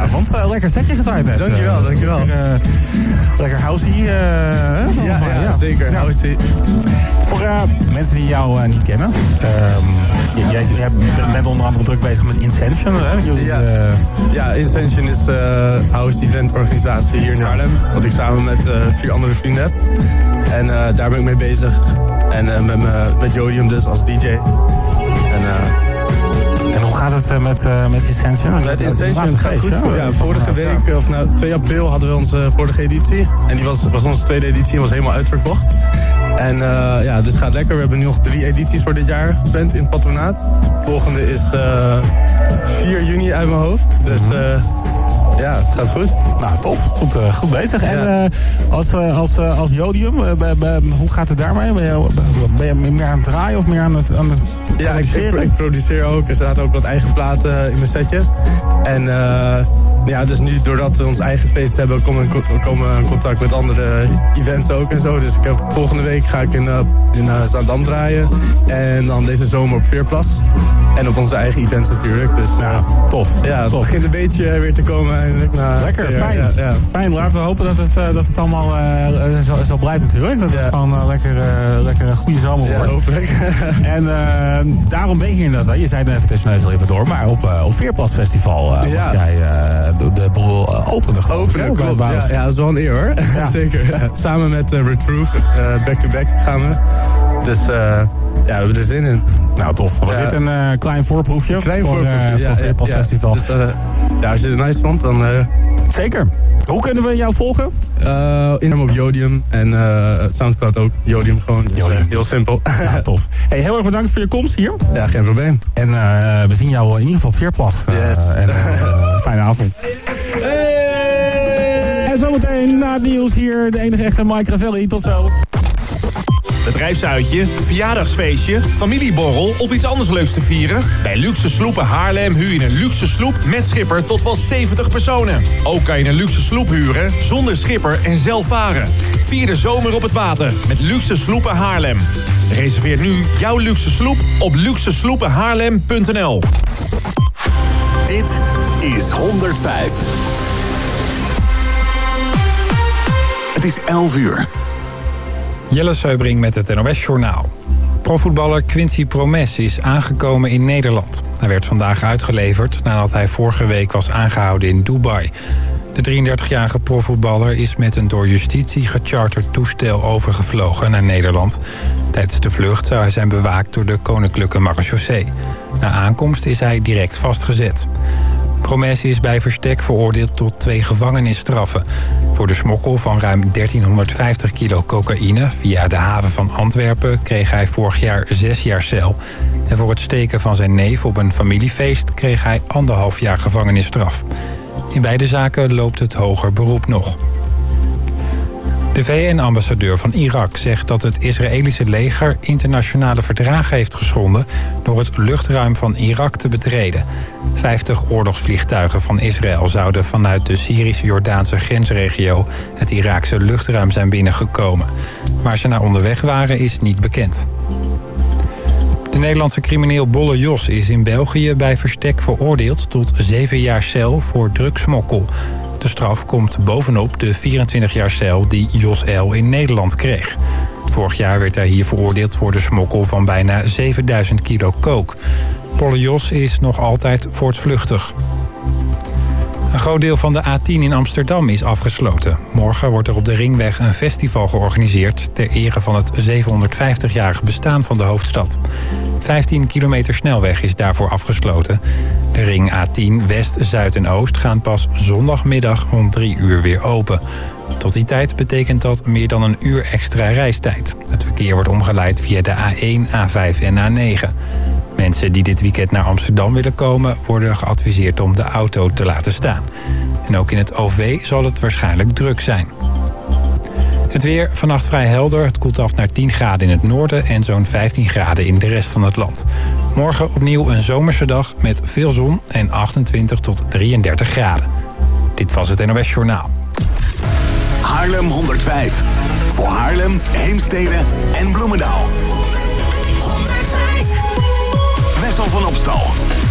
Goedenavond. Uh, lekker setje gedraaid net. Dankjewel, dankjewel. Lekker, uh, lekker housey. Ja, ja, zeker. Housey. Voor mensen die jou niet kennen. Ehm, jij, bent onder andere druk bezig met Incension. Hè? Ja. ja, Incension is een house event organisatie hier in Haarlem. Wat ik samen met vier andere vrienden heb. En daar ben ik mee bezig. En met, met Jodium dus als DJ. Gaat het met, uh, met Ascension? Met Ascension gaat goed. Ja, ja vorige week, of nou 2 april hadden we onze vorige editie. En die was, was onze tweede editie en was helemaal uitverkocht. En uh, ja, dus gaat lekker. We hebben nu nog drie edities voor dit jaar gepland in het patronaat. Volgende is uh, 4 juni uit mijn hoofd. Dus uh, ja, het gaat goed. Nou, top. Goed, uh, goed bezig. Ja. En uh, als, uh, als, als Jodium, hoe gaat het daarmee? Ben je, ben je meer aan het draaien of meer aan het, aan het ja, ik, ik, ik, produceer ook. Er staat ook wat eigen platen in mijn setje. En ja, dus nu doordat we ons eigen feest hebben, komen we komen in contact met andere events ook en zo. Dus ik heb, volgende week ga ik in, in Zaandam draaien. En dan deze zomer op Veerplas. En op onze eigen events natuurlijk. Dus ja, tof. Ja, het begint een beetje weer te komen eindelijk. Na Lekker, fijn. Ja, ja. Fijn, laten we hopen dat het, uh, dat het allemaal uh, zo, zo blijft natuurlijk. Dat het gewoon uh, lekker, lekker een goede zomer wordt. Hopelijk. en daarom ben je hier inderdaad. Je zei het even tussen neus even door. Maar op, op Veerplas Festival jij de, de boel opende geloof Openen, klopt. Ja, ja, dat is wel een eer hoor. Zeker. Samen met Retroof, back-to-back gaan we. Dus... Ja, we hebben er zin in. Nou, tof. Was dit een uh, klein voorproefje? Klein voor, voorproefje, ja, voor het ja, Festival. Dus, ja, als je het nice vond, dan... Zeker. Hoe kunnen we jou volgen? Uh, Instagram op Jodium en uh, Soundcloud ook. Jodium gewoon. Jodium. heel simpel. Ja, tof. Hey, heel erg bedankt voor je komst hier. Ja, geen probleem. En uh, we zien jou in ieder geval Veerplas. Yes. en fijne avond. Hey! En zometeen na het nieuws hier de enige echte Mike Ravelli. Tot zo bedrijfsuitje, verjaardagsfeestje, familieborrel of iets anders leuks te vieren? Bij Luxe Sloepen Haarlem huur je een luxe sloep met schipper tot wel 70 personen. Ook kan je een luxe sloep huren zonder schipper en zelf varen. Vier de zomer op het water met Luxe Sloepen Haarlem. Reserveer nu jouw luxe sloep op luxesloepenhaarlem.nl Dit is 105. Het is 11 uur. Jelle Seubring met het NOS Journaal. Profvoetballer Quincy Promes is aangekomen in Nederland. Hij werd vandaag uitgeleverd nadat hij vorige week was aangehouden in Dubai. De 33-jarige profvoetballer is met een door justitie gecharterd toestel overgevlogen naar Nederland. Tijdens de vlucht zou hij zijn bewaakt door de Koninklijke Marechaussee. Na aankomst is hij direct vastgezet. Promes is bij verstek veroordeeld tot twee gevangenisstraffen. Voor de smokkel van ruim 1350 kilo cocaïne via de haven van Antwerpen kreeg hij vorig jaar zes jaar cel. En voor het steken van zijn neef op een familiefeest kreeg hij anderhalf jaar gevangenisstraf. In beide zaken loopt het hoger beroep nog. De VN-ambassadeur van Irak zegt dat het Israëlische leger internationale verdragen heeft geschonden door het luchtruim van Irak te betreden. 50 oorlogsvliegtuigen van Israël zouden vanuit de Syrisch-Jordaanse grensregio het Iraakse luchtruim zijn binnengekomen. Waar ze naar onderweg waren is niet bekend. De Nederlandse crimineel Bolle Jos is in België bij verstek veroordeeld tot zeven jaar cel voor drugsmokkel. De straf komt bovenop de 24 jaar cel die Jos L. in Nederland kreeg. Vorig jaar werd hij hier veroordeeld voor de smokkel van bijna 7000 kilo kook. Polle Jos is nog altijd voortvluchtig. Een groot deel van de A10 in Amsterdam is afgesloten. Morgen wordt er op de Ringweg een festival georganiseerd... ter ere van het 750-jarig bestaan van de hoofdstad. 15 kilometer snelweg is daarvoor afgesloten. De ring A10 West, Zuid en Oost gaan pas zondagmiddag om 3 uur weer open. Tot die tijd betekent dat meer dan een uur extra reistijd. Het verkeer wordt omgeleid via de A1, A5 en A9. Mensen die dit weekend naar Amsterdam willen komen... worden geadviseerd om de auto te laten staan. En ook in het OV zal het waarschijnlijk druk zijn. Het weer vannacht vrij helder. Het koelt af naar 10 graden in het noorden en zo'n 15 graden in de rest van het land. Morgen opnieuw een zomerse dag met veel zon en 28 tot 33 graden. Dit was het NOS Journaal. Haarlem 105. Voor Haarlem, Heemstede en Bloemendaal. Van Opstal.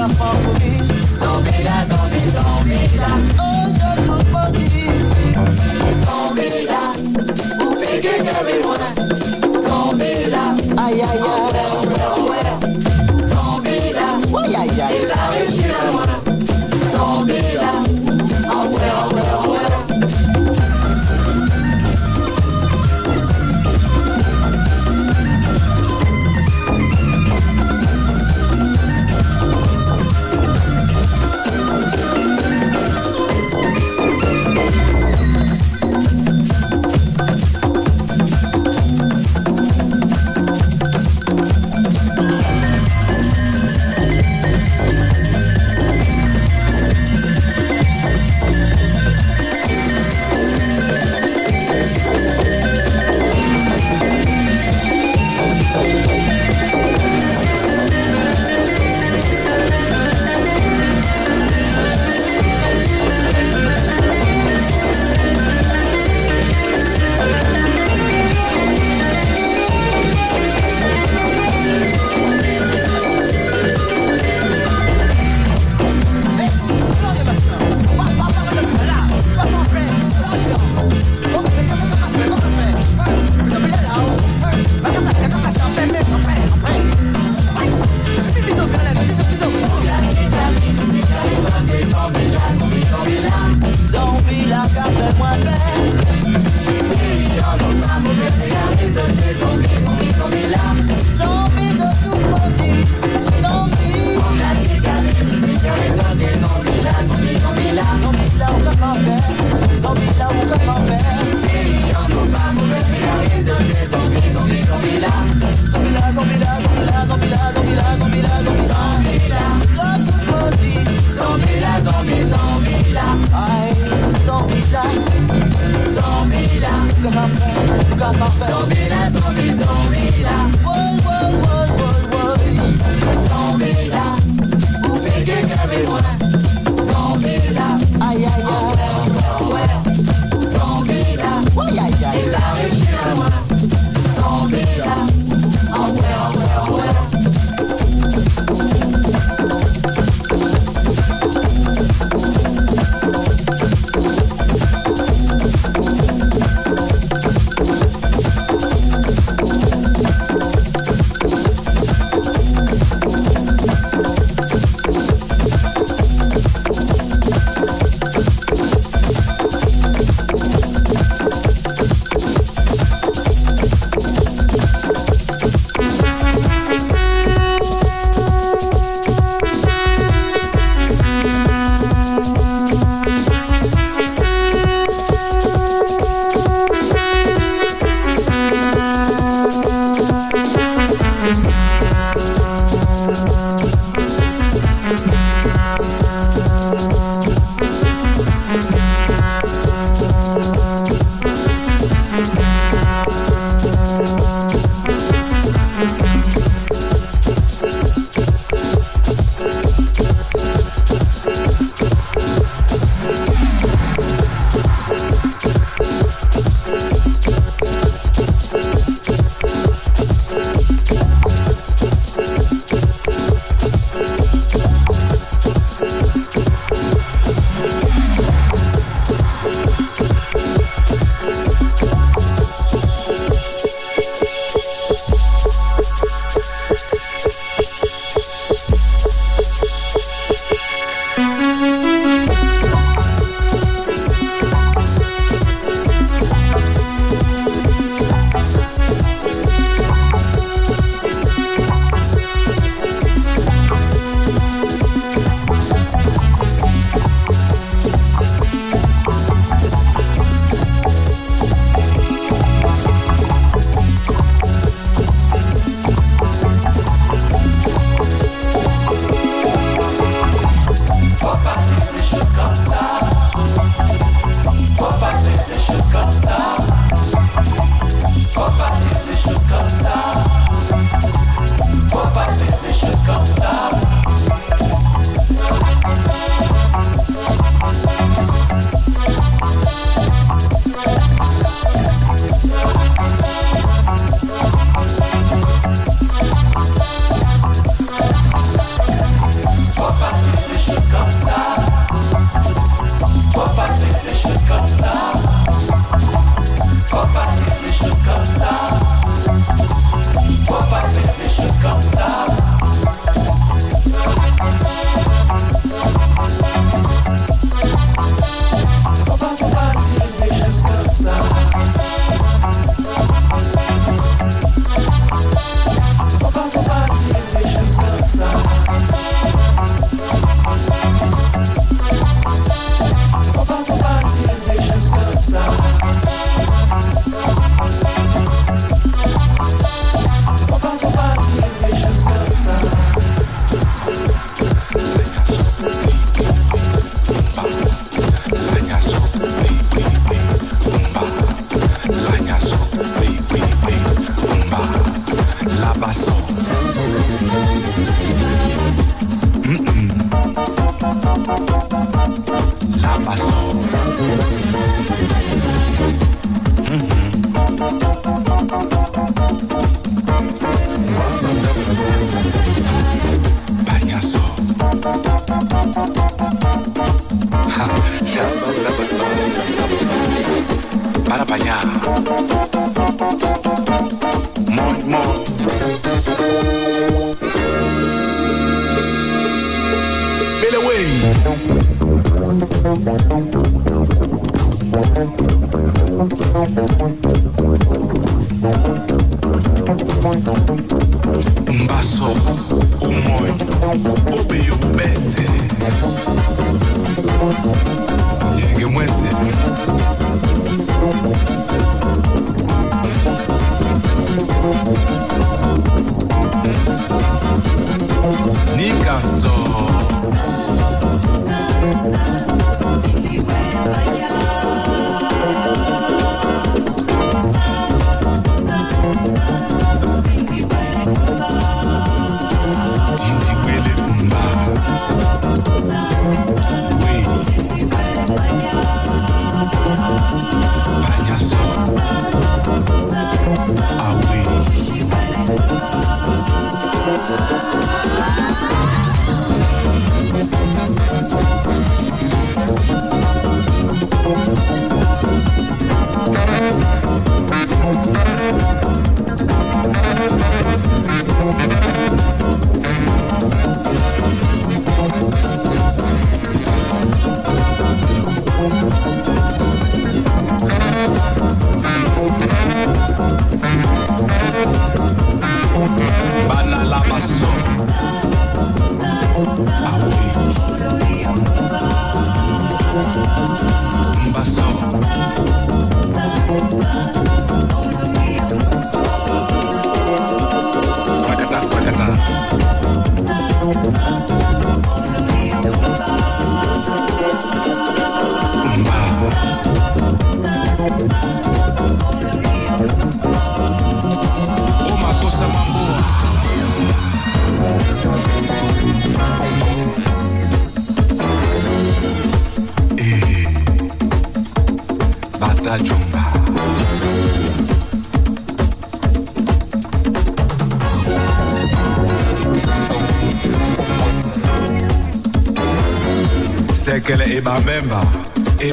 got far me.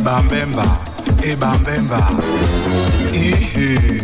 bambemba, e bambemba. Ehe.